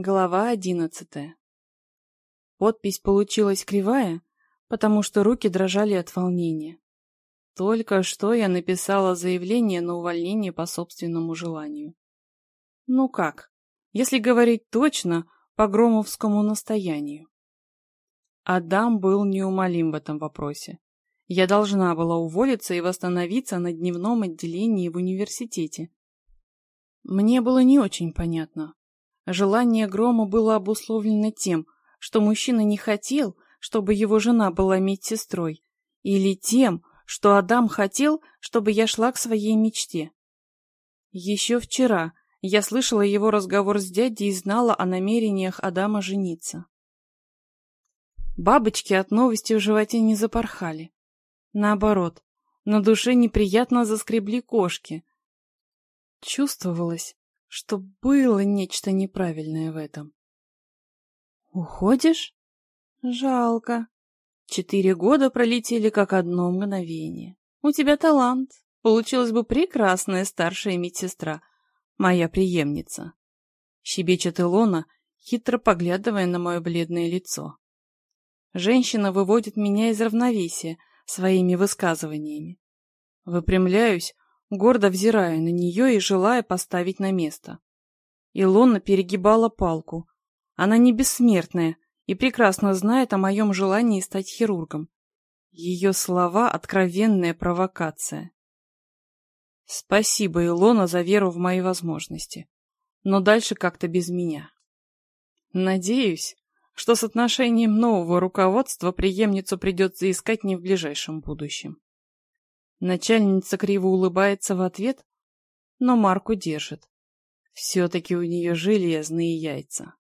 Глава одиннадцатая. Подпись получилась кривая, потому что руки дрожали от волнения. Только что я написала заявление на увольнение по собственному желанию. Ну как, если говорить точно, по громовскому настоянию. Адам был неумолим в этом вопросе. Я должна была уволиться и восстановиться на дневном отделении в университете. Мне было не очень понятно, Желание Грома было обусловлено тем, что мужчина не хотел, чтобы его жена была медсестрой, или тем, что Адам хотел, чтобы я шла к своей мечте. Еще вчера я слышала его разговор с дядей и знала о намерениях Адама жениться. Бабочки от новости в животе не запорхали. Наоборот, на душе неприятно заскребли кошки. Чувствовалось, что было нечто неправильное в этом. «Уходишь? Жалко. Четыре года пролетели как одно мгновение. У тебя талант. Получилась бы прекрасная старшая медсестра, моя преемница». Щебечет Илона, хитро поглядывая на мое бледное лицо. Женщина выводит меня из равновесия своими высказываниями. Выпрямляюсь, гордо взирая на нее и желая поставить на место. Илона перегибала палку. Она не бессмертная и прекрасно знает о моем желании стать хирургом. Ее слова — откровенная провокация. Спасибо, Илона, за веру в мои возможности. Но дальше как-то без меня. Надеюсь, что с отношением нового руководства преемницу придется искать не в ближайшем будущем. Начальница криво улыбается в ответ, но марку держит. Все-таки у нее железные яйца.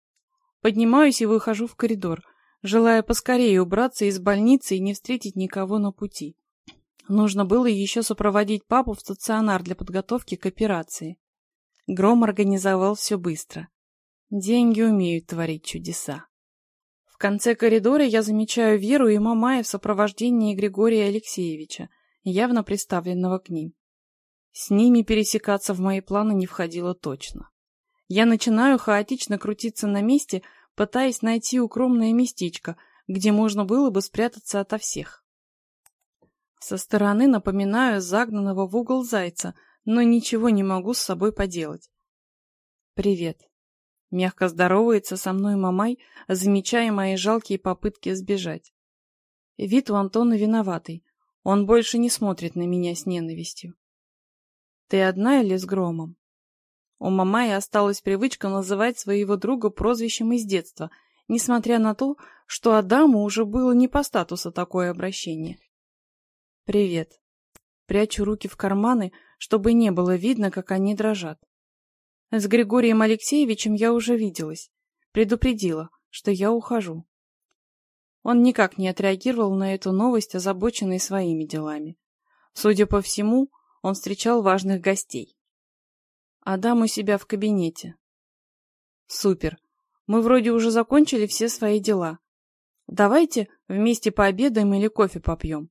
Поднимаюсь и выхожу в коридор, желая поскорее убраться из больницы и не встретить никого на пути. Нужно было еще сопроводить папу в стационар для подготовки к операции. Гром организовал все быстро. Деньги умеют творить чудеса. В конце коридора я замечаю Веру и Мамая в сопровождении Григория Алексеевича — явно приставленного к ним. С ними пересекаться в мои планы не входило точно. Я начинаю хаотично крутиться на месте, пытаясь найти укромное местечко, где можно было бы спрятаться ото всех. Со стороны напоминаю загнанного в угол зайца, но ничего не могу с собой поделать. «Привет». Мягко здоровается со мной Мамай, замечая мои жалкие попытки сбежать. Вид у Антона виноватый, он больше не смотрит на меня с ненавистью. Ты одна или с громом? У Мамаи осталась привычка называть своего друга прозвищем из детства, несмотря на то, что Адаму уже было не по статусу такое обращение. «Привет». Прячу руки в карманы, чтобы не было видно, как они дрожат. С Григорием Алексеевичем я уже виделась. Предупредила, что я ухожу. Он никак не отреагировал на эту новость, озабоченный своими делами. Судя по всему, он встречал важных гостей. Адам у себя в кабинете. Супер. Мы вроде уже закончили все свои дела. Давайте вместе пообедаем или кофе попьем.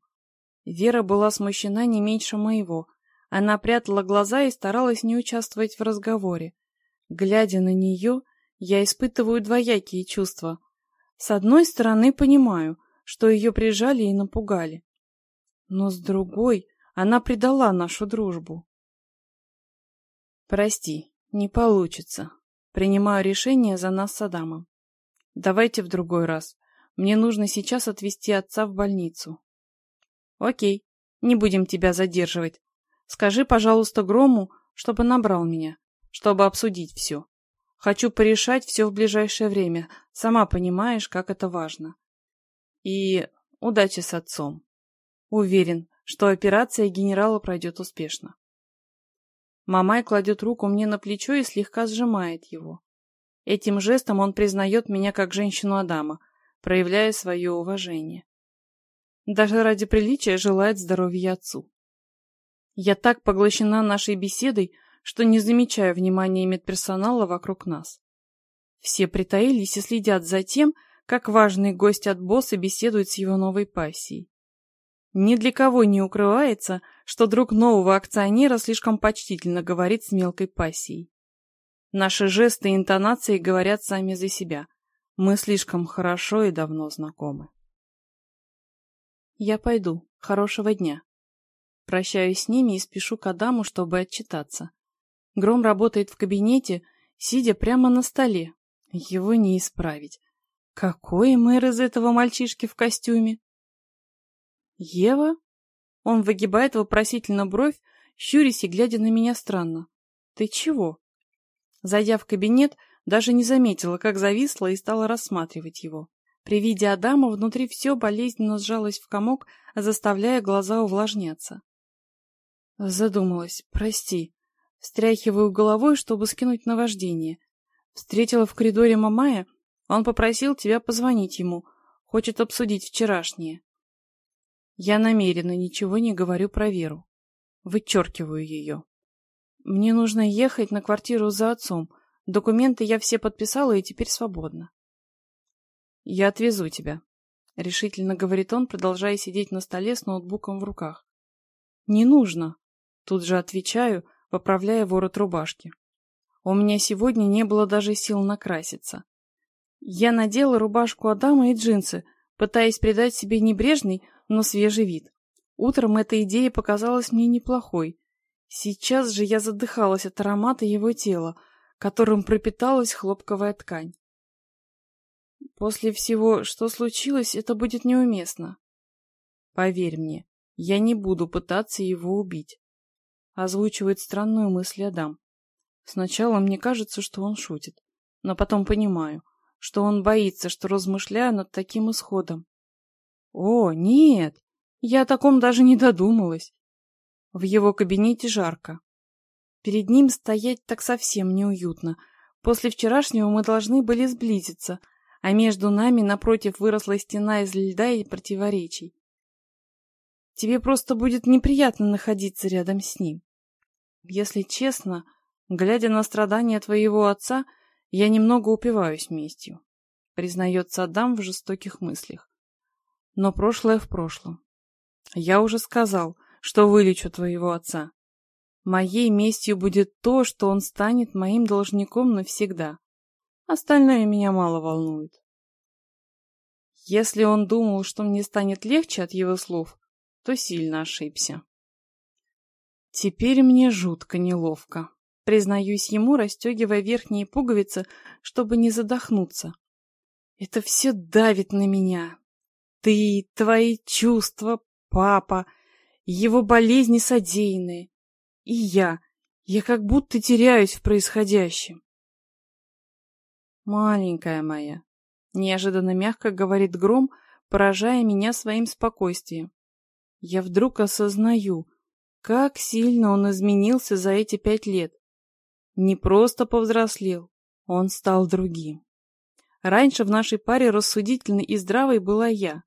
Вера была смущена не меньше моего. Она прятала глаза и старалась не участвовать в разговоре. Глядя на нее, я испытываю двоякие чувства — с одной стороны, понимаю, что ее прижали и напугали. Но с другой, она предала нашу дружбу. Прости, не получится. Принимаю решение за нас с Адамом. Давайте в другой раз. Мне нужно сейчас отвезти отца в больницу. Окей, не будем тебя задерживать. Скажи, пожалуйста, Грому, чтобы набрал меня, чтобы обсудить все. Хочу порешать все в ближайшее время. Сама понимаешь, как это важно. И удачи с отцом. Уверен, что операция генерала пройдет успешно. Мамай кладет руку мне на плечо и слегка сжимает его. Этим жестом он признает меня как женщину Адама, проявляя свое уважение. Даже ради приличия желает здоровья отцу. Я так поглощена нашей беседой, что не замечаю внимания медперсонала вокруг нас. Все притаились и следят за тем, как важный гость от босса беседует с его новой пассией. Ни для кого не укрывается, что друг нового акционера слишком почтительно говорит с мелкой пассией. Наши жесты и интонации говорят сами за себя. Мы слишком хорошо и давно знакомы. Я пойду. Хорошего дня. Прощаюсь с ними и спешу к Адаму, чтобы отчитаться. Гром работает в кабинете, сидя прямо на столе. Его не исправить. Какой мэр из этого мальчишки в костюме? Ева? Он выгибает вопросительно бровь, щурясь и глядя на меня странно. Ты чего? Зайдя в кабинет, даже не заметила, как зависла и стала рассматривать его. При виде Адама внутри все болезненно сжалось в комок, заставляя глаза увлажняться. Задумалась. Прости. Встряхиваю головой, чтобы скинуть наваждение. Встретила в коридоре Мамая. Он попросил тебя позвонить ему. Хочет обсудить вчерашнее. Я намеренно ничего не говорю про Веру. Вычеркиваю ее. Мне нужно ехать на квартиру за отцом. Документы я все подписала и теперь свободна. Я отвезу тебя, — решительно говорит он, продолжая сидеть на столе с ноутбуком в руках. Не нужно. Тут же отвечаю, поправляя ворот рубашки. У меня сегодня не было даже сил накраситься. Я надела рубашку Адама и джинсы, пытаясь придать себе небрежный, но свежий вид. Утром эта идея показалась мне неплохой, Сейчас же я задыхалась от аромата его тела, которым пропиталась хлопковая ткань. После всего, что случилось, это будет неуместно. Поверь мне, я не буду пытаться его убить. Озвучивает странную мысль Адам. Сначала мне кажется, что он шутит, но потом понимаю, что он боится, что размышляю над таким исходом. О, нет, я о таком даже не додумалась. В его кабинете жарко. Перед ним стоять так совсем неуютно. После вчерашнего мы должны были сблизиться, а между нами напротив выросла стена из льда и противоречий. Тебе просто будет неприятно находиться рядом с ним. Если честно, глядя на страдания твоего отца, я немного упиваюсь местью, признается Адам в жестоких мыслях. Но прошлое в прошлом. Я уже сказал, что вылечу твоего отца. Моей местью будет то, что он станет моим должником навсегда. Остальное меня мало волнует. Если он думал, что мне станет легче от его слов, то сильно ошибся. Теперь мне жутко неловко. Признаюсь ему, расстегивая верхние пуговицы, чтобы не задохнуться. Это все давит на меня. Ты, твои чувства, папа — его болезни содеянные. И я. Я как будто теряюсь в происходящем. «Маленькая моя», — неожиданно мягко говорит Гром, поражая меня своим спокойствием. Я вдруг осознаю, как сильно он изменился за эти пять лет. Не просто повзрослел, он стал другим. Раньше в нашей паре рассудительной и здравой была я,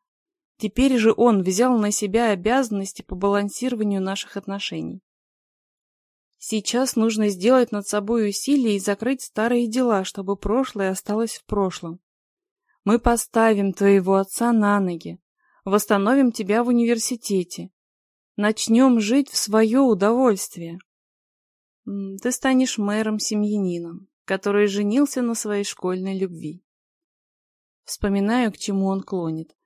Теперь же он взял на себя обязанности по балансированию наших отношений. Сейчас нужно сделать над собой усилие и закрыть старые дела, чтобы прошлое осталось в прошлом. Мы поставим твоего отца на ноги, восстановим тебя в университете, начнем жить в свое удовольствие. Ты станешь мэром-семьянином, который женился на своей школьной любви. Вспоминаю, к чему он клонит.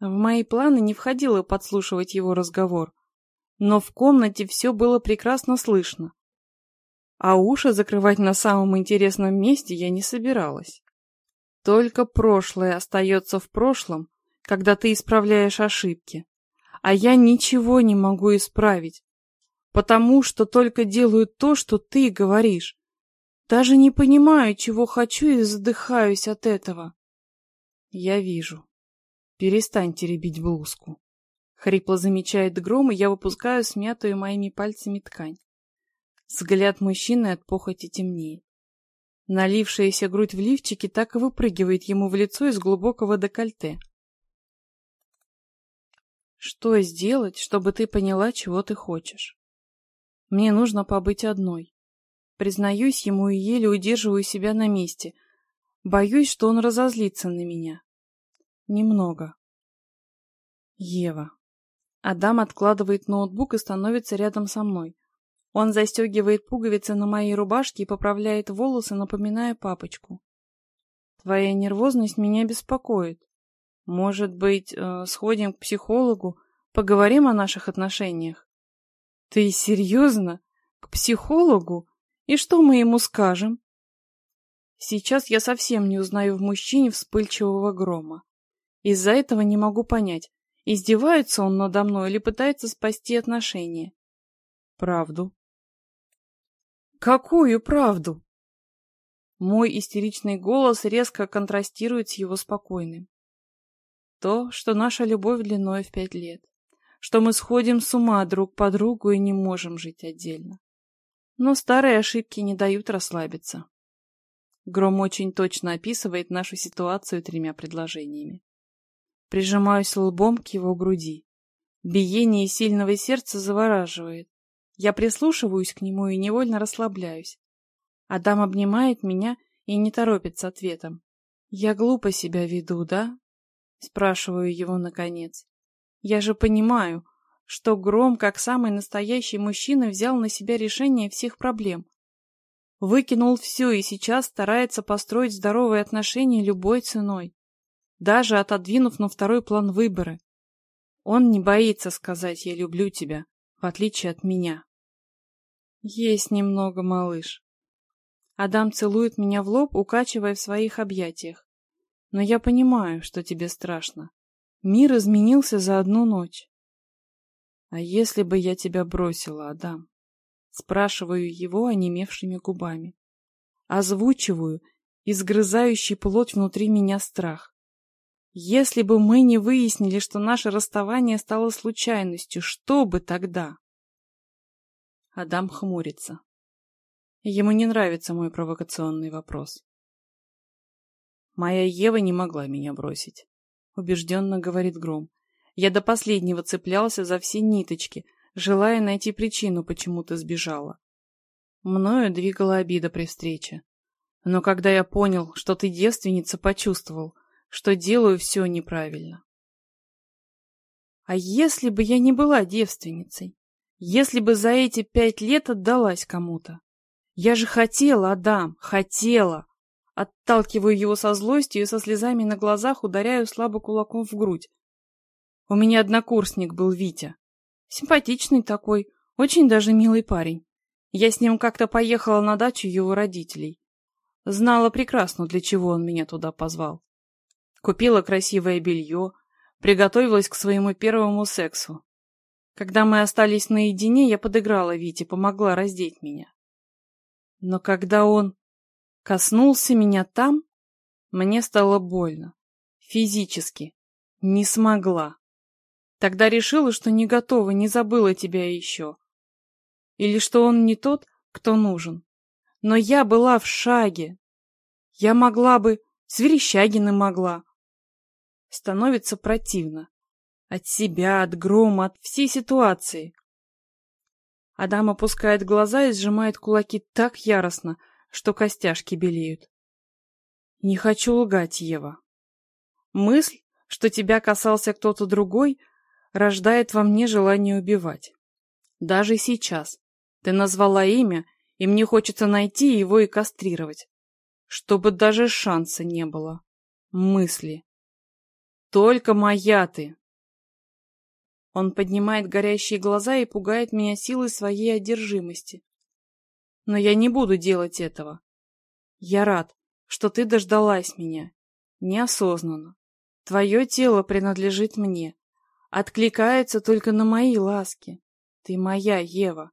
В мои планы не входило подслушивать его разговор, но в комнате все было прекрасно слышно. А уши закрывать на самом интересном месте я не собиралась. Только прошлое остается в прошлом, когда ты исправляешь ошибки. А я ничего не могу исправить, потому что только делаю то, что ты говоришь. Даже не понимаю, чего хочу и задыхаюсь от этого. Я вижу. Перестань теребить блузку. Хрипло замечает гром, и я выпускаю смятую моими пальцами ткань. Взгляд мужчины от похоти темнеет. Налившаяся грудь в лифчике так и выпрыгивает ему в лицо из глубокого декольте. Что сделать, чтобы ты поняла, чего ты хочешь? Мне нужно побыть одной. Признаюсь ему и еле удерживаю себя на месте. Боюсь, что он разозлится на меня. Немного. Ева. Адам откладывает ноутбук и становится рядом со мной. Он застегивает пуговицы на моей рубашке и поправляет волосы, напоминая папочку. Твоя нервозность меня беспокоит. Может быть, э, сходим к психологу, поговорим о наших отношениях? Ты серьезно? К психологу? И что мы ему скажем? Сейчас я совсем не узнаю в мужчине вспыльчивого грома. Из-за этого не могу понять, издевается он надо мной или пытается спасти отношения. Правду. Какую правду? Мой истеричный голос резко контрастирует с его спокойным. То, что наша любовь длиной в пять лет, что мы сходим с ума друг по другу и не можем жить отдельно. Но старые ошибки не дают расслабиться. Гром очень точно описывает нашу ситуацию тремя предложениями. Прижимаюсь лбом к его груди. Биение сильного сердца завораживает. Я прислушиваюсь к нему и невольно расслабляюсь. Адам обнимает меня и не торопит с ответом. «Я глупо себя веду, да?» Спрашиваю его наконец. «Я же понимаю, что Гром, как самый настоящий мужчина, взял на себя решение всех проблем. Выкинул все и сейчас старается построить здоровые отношения любой ценой, даже отодвинув на второй план выборы. Он не боится сказать «я люблю тебя», в отличие от меня. Есть немного, малыш. Адам целует меня в лоб, укачивая в своих объятиях. Но я понимаю, что тебе страшно. Мир изменился за одну ночь. А если бы я тебя бросила, Адам? Спрашиваю его онемевшими губами. Озвучиваю изгрызающий плоть внутри меня страх. Если бы мы не выяснили, что наше расставание стало случайностью, что бы тогда? Адам хмурится. Ему не нравится мой провокационный вопрос. «Моя Ева не могла меня бросить», — убежденно говорит Гром. «Я до последнего цеплялся за все ниточки, желая найти причину, почему ты сбежала. Мною двигала обида при встрече. Но когда я понял, что ты девственница, почувствовал, что делаю все неправильно. А если бы я не была девственницей? Если бы за эти пять лет отдалась кому-то? Я же хотела, Адам, хотела. Отталкиваю его со злостью и со слезами на глазах ударяю слабо кулаком в грудь. У меня однокурсник был Витя. Симпатичный такой, очень даже милый парень. Я с ним как-то поехала на дачу его родителей. Знала прекрасно, для чего он меня туда позвал. Купила красивое белье, приготовилась к своему первому сексу. Когда мы остались наедине, я подыграла Вите, помогла раздеть меня. Но когда он коснулся меня там, мне стало больно. Физически. Не смогла. Тогда решила, что не готова, не забыла тебя еще. Или что он не тот, кто нужен. Но я была в шаге. Я могла бы, с Верещагиным могла. Становится противно. От себя, от грома, от всей ситуации. Адам опускает глаза и сжимает кулаки так яростно, что костяшки белеют. Не хочу лгать, Ева. Мысль, что тебя касался кто-то другой, рождает во мне желание убивать. Даже сейчас. Ты назвала имя, и мне хочется найти его и кастрировать. Чтобы даже шанса не было. Мысли. Только моя ты, он поднимает горящие глаза и пугает меня силой своей одержимости. Но я не буду делать этого. Я рад, что ты дождалась меня. Неосознанно. Твое тело принадлежит мне. Откликается только на мои ласки. Ты моя, Ева.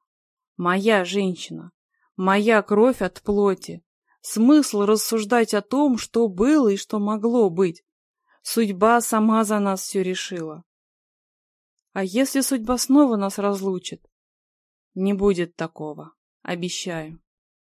Моя женщина. Моя кровь от плоти. Смысл рассуждать о том, что было и что могло быть. Судьба сама за нас все решила. А если судьба снова нас разлучит? Не будет такого, обещаю.